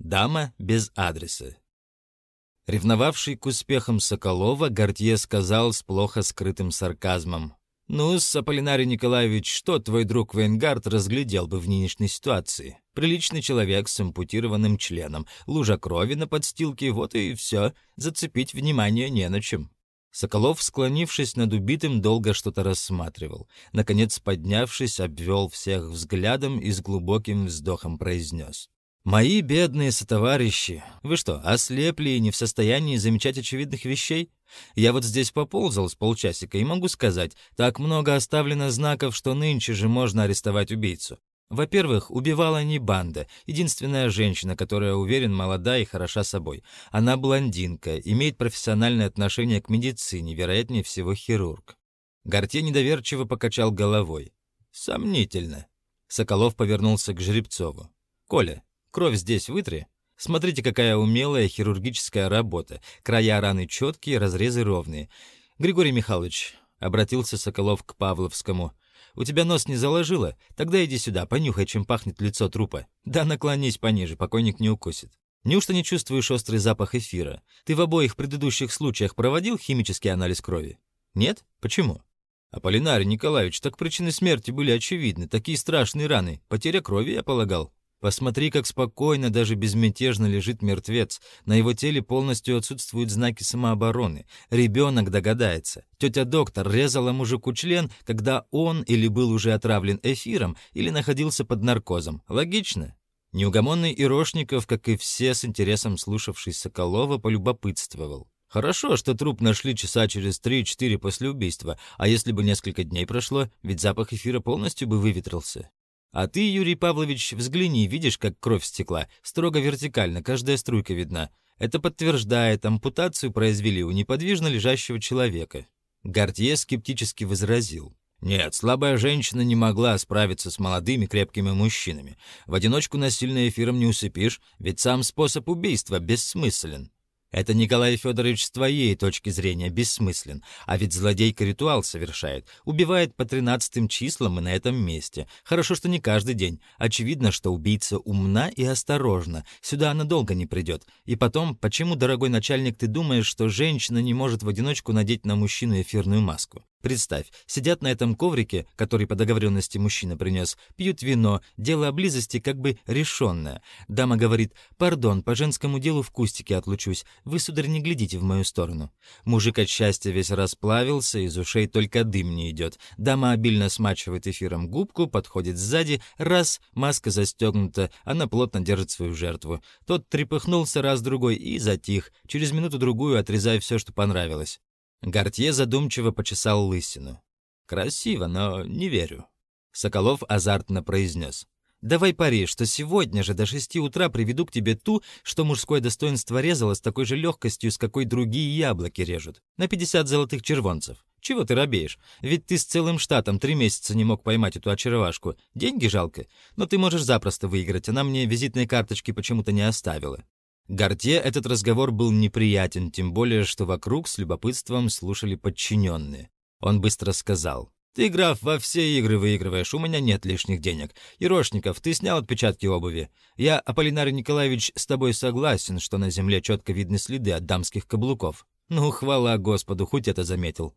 Дама без адреса. Ревновавший к успехам Соколова, Гортье сказал с плохо скрытым сарказмом. «Ну-с, Аполлинарий Николаевич, что твой друг Вейнгард разглядел бы в нынешней ситуации? Приличный человек с ампутированным членом, лужа крови на подстилке, вот и все. Зацепить внимание не на чем». Соколов, склонившись над убитым, долго что-то рассматривал. Наконец, поднявшись, обвел всех взглядом и с глубоким вздохом произнес. «Мои бедные сотоварищи, вы что, ослепли и не в состоянии замечать очевидных вещей? Я вот здесь поползал с полчасика и могу сказать, так много оставлено знаков, что нынче же можно арестовать убийцу. Во-первых, убивала не банда, единственная женщина, которая, уверен, молода и хороша собой. Она блондинка, имеет профессиональное отношение к медицине, вероятнее всего хирург. Гортье недоверчиво покачал головой. «Сомнительно». Соколов повернулся к Жеребцову. «Коля, Кровь здесь вытри. Смотрите, какая умелая хирургическая работа. Края раны четкие, разрезы ровные. Григорий Михайлович, обратился Соколов к Павловскому. У тебя нос не заложило? Тогда иди сюда, понюхай, чем пахнет лицо трупа. Да наклонись пониже, покойник не укусит. Неужто не чувствуешь острый запах эфира? Ты в обоих предыдущих случаях проводил химический анализ крови? Нет? Почему? Аполлинарий Николаевич, так причины смерти были очевидны. Такие страшные раны. Потеря крови, я полагал. Посмотри, как спокойно, даже безмятежно лежит мертвец. На его теле полностью отсутствуют знаки самообороны. Ребенок догадается. Тетя доктор резала мужику член, когда он или был уже отравлен эфиром, или находился под наркозом. Логично? Неугомонный Ирошников, как и все с интересом слушавший Соколова, полюбопытствовал. Хорошо, что труп нашли часа через 3-4 после убийства, а если бы несколько дней прошло, ведь запах эфира полностью бы выветрился. А ты, Юрий Павлович, взгляни, видишь, как кровь стекла? Строго вертикально, каждая струйка видна. Это подтверждает, ампутацию произвели у неподвижно лежащего человека. Гортье скептически возразил. Нет, слабая женщина не могла справиться с молодыми крепкими мужчинами. В одиночку насильно эфиром не усыпишь, ведь сам способ убийства бессмыслен. Это, Николай Федорович, с твоей точки зрения бессмыслен. А ведь злодейка ритуал совершает. Убивает по тринадцатым числам и на этом месте. Хорошо, что не каждый день. Очевидно, что убийца умна и осторожна. Сюда она долго не придет. И потом, почему, дорогой начальник, ты думаешь, что женщина не может в одиночку надеть на мужчину эфирную маску? Представь, сидят на этом коврике, который по договоренности мужчина принес, пьют вино, дело о близости как бы решенное. Дама говорит, «Пардон, по женскому делу в кустике отлучусь, вы, сударь, не глядите в мою сторону». Мужик от счастья весь расплавился, из ушей только дым не идет. Дама обильно смачивает эфиром губку, подходит сзади, раз, маска застегнута, она плотно держит свою жертву. Тот трепыхнулся раз-другой и затих, через минуту-другую отрезая все, что понравилось. Гортье задумчиво почесал лысину. «Красиво, но не верю». Соколов азартно произнес. «Давай пари, что сегодня же до шести утра приведу к тебе ту, что мужское достоинство резало с такой же легкостью, с какой другие яблоки режут. На пятьдесят золотых червонцев. Чего ты робеешь? Ведь ты с целым штатом три месяца не мог поймать эту очаровашку. Деньги жалко. Но ты можешь запросто выиграть. Она мне визитные карточки почему-то не оставила. Горте этот разговор был неприятен, тем более, что вокруг с любопытством слушали подчиненные. Он быстро сказал. «Ты, граф, во все игры выигрываешь, у меня нет лишних денег. Ерошников, ты снял отпечатки обуви. Я, Аполлинарий Николаевич, с тобой согласен, что на земле четко видны следы от дамских каблуков. Ну, хвала Господу, хоть это заметил.